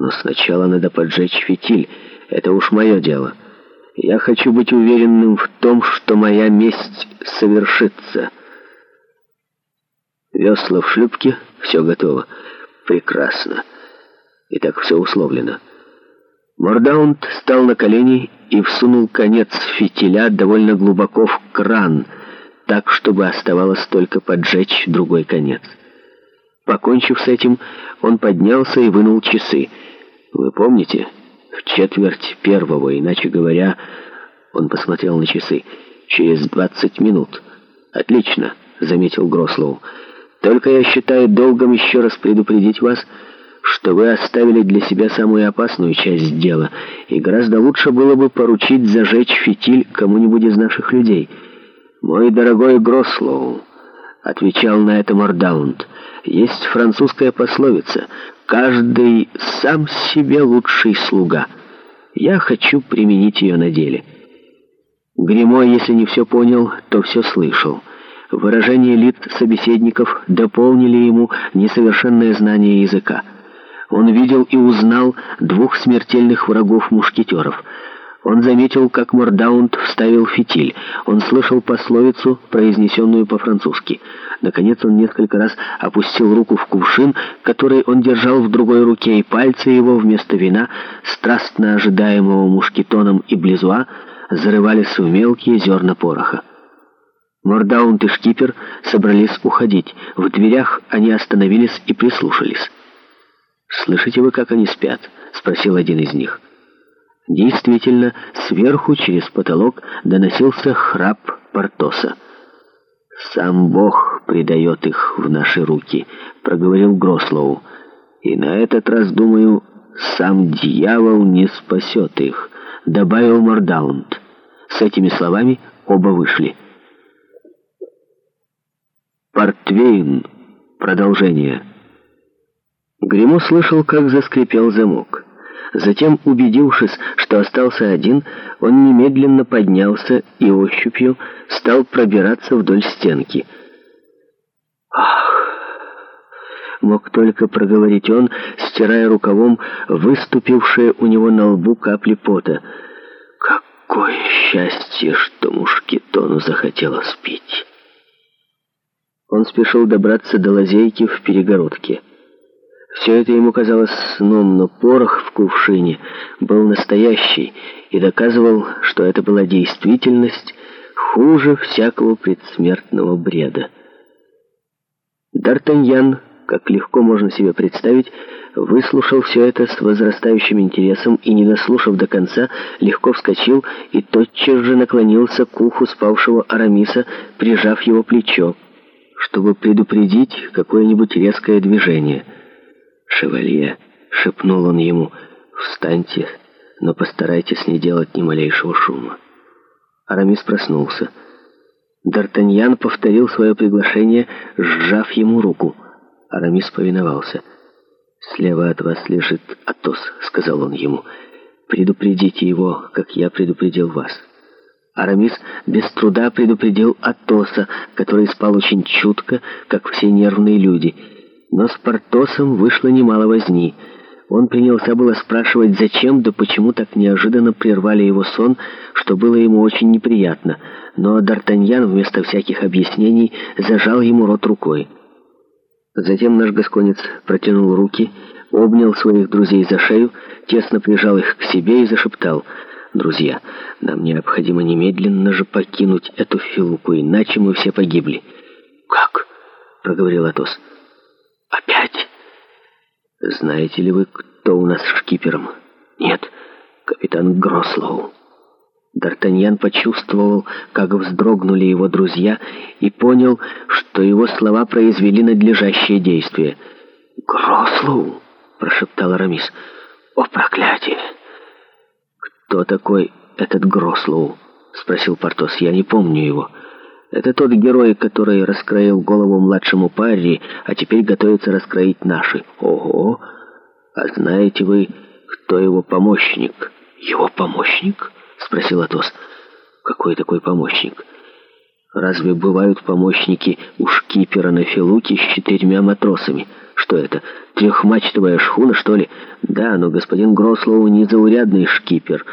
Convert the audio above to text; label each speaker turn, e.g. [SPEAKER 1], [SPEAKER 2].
[SPEAKER 1] Но сначала надо поджечь фитиль. Это уж мое дело. Я хочу быть уверенным в том, что моя месть совершится. Весла в шлюпке, все готово. Прекрасно. И так все условлено. Мордаунд встал на колени и всунул конец фитиля довольно глубоко в кран, так, чтобы оставалось только поджечь другой конец. Покончив с этим, он поднялся и вынул часы — вы помните? В четверть первого, иначе говоря, он посмотрел на часы. Через двадцать минут. Отлично, заметил Грослоу. Только я считаю долгом еще раз предупредить вас, что вы оставили для себя самую опасную часть дела, и гораздо лучше было бы поручить зажечь фитиль кому-нибудь из наших людей. Мой дорогой Грослоу, отвечал на это Мордаунд. Есть французская пословица «Каждый сам себе лучший слуга». Я хочу применить ее на деле. Гремо, если не все понял, то все слышал. Выражение лиц собеседников дополнили ему несовершенное знание языка. Он видел и узнал двух смертельных врагов мушкетеров — он заметил, как Мордаунд вставил фитиль. Он слышал пословицу, произнесенную по-французски. Наконец он несколько раз опустил руку в кувшин, который он держал в другой руке, и пальцы его вместо вина, страстно ожидаемого мушкетоном и близуа, зарывались в мелкие зерна пороха. Мордаунд и шкипер собрались уходить. В дверях они остановились и прислушались. «Слышите вы, как они спят?» — спросил один из них. — Действительно, сверху через потолок доносился храп Портоса. «Сам Бог предает их в наши руки», — проговорил Грослоу. «И на этот раз, думаю, сам дьявол не спасет их», — добавил Мордаунд. С этими словами оба вышли. Портвейн. Продолжение. Гримо слышал, как заскрипел замок. Затем, убедившись, что остался один, он немедленно поднялся и ощупью стал пробираться вдоль стенки. «Ах!» — мог только проговорить он, стирая рукавом выступившие у него на лбу капли пота. «Какое счастье, что мушкетону захотелось пить!» Он спешил добраться до лазейки в перегородке. Все это ему казалось сном, но порох в кувшине был настоящий и доказывал, что это была действительность хуже всякого предсмертного бреда. Д'Артаньян, как легко можно себе представить, выслушал все это с возрастающим интересом и, не дослушав до конца, легко вскочил и тотчас же наклонился к уху спавшего Арамиса, прижав его плечо, чтобы предупредить какое-нибудь резкое движение шевалье», — шепнул он ему, — «встаньте, но постарайтесь не делать ни малейшего шума». Арамис проснулся. Д'Артаньян повторил свое приглашение, сжав ему руку. Арамис повиновался. «Слева от вас лежит Атос», — сказал он ему. «Предупредите его, как я предупредил вас». Арамис без труда предупредил Атоса, который спал очень чутко, как все нервные люди — но с Портосом вышло немало возни. Он принялся было спрашивать, зачем, да почему так неожиданно прервали его сон, что было ему очень неприятно. Но Д'Артаньян вместо всяких объяснений зажал ему рот рукой. Затем наш гасконец протянул руки, обнял своих друзей за шею, тесно прижал их к себе и зашептал «Друзья, нам необходимо немедленно же покинуть эту филуку, иначе мы все погибли». «Как?» — проговорил Атос. «Опять?» «Знаете ли вы, кто у нас шкипером?» «Нет, капитан Грослоу». Д'Артаньян почувствовал, как вздрогнули его друзья, и понял, что его слова произвели надлежащее действие. «Грослоу!» — прошептал Арамис. «О, проклятие!» «Кто такой этот Грослоу?» — спросил Портос. «Я не помню его». Это тот герой, который раскроил голову младшему паре, а теперь готовится раскроить наши. Ого! А знаете вы, кто его помощник? Его помощник? Спросил Атос. Какой такой помощник? Разве бывают помощники у шкипера на Филуке с четырьмя матросами? Что это, трехмачтовая шхуна, что ли? Да, но господин Грослоу незаурядный шкипер,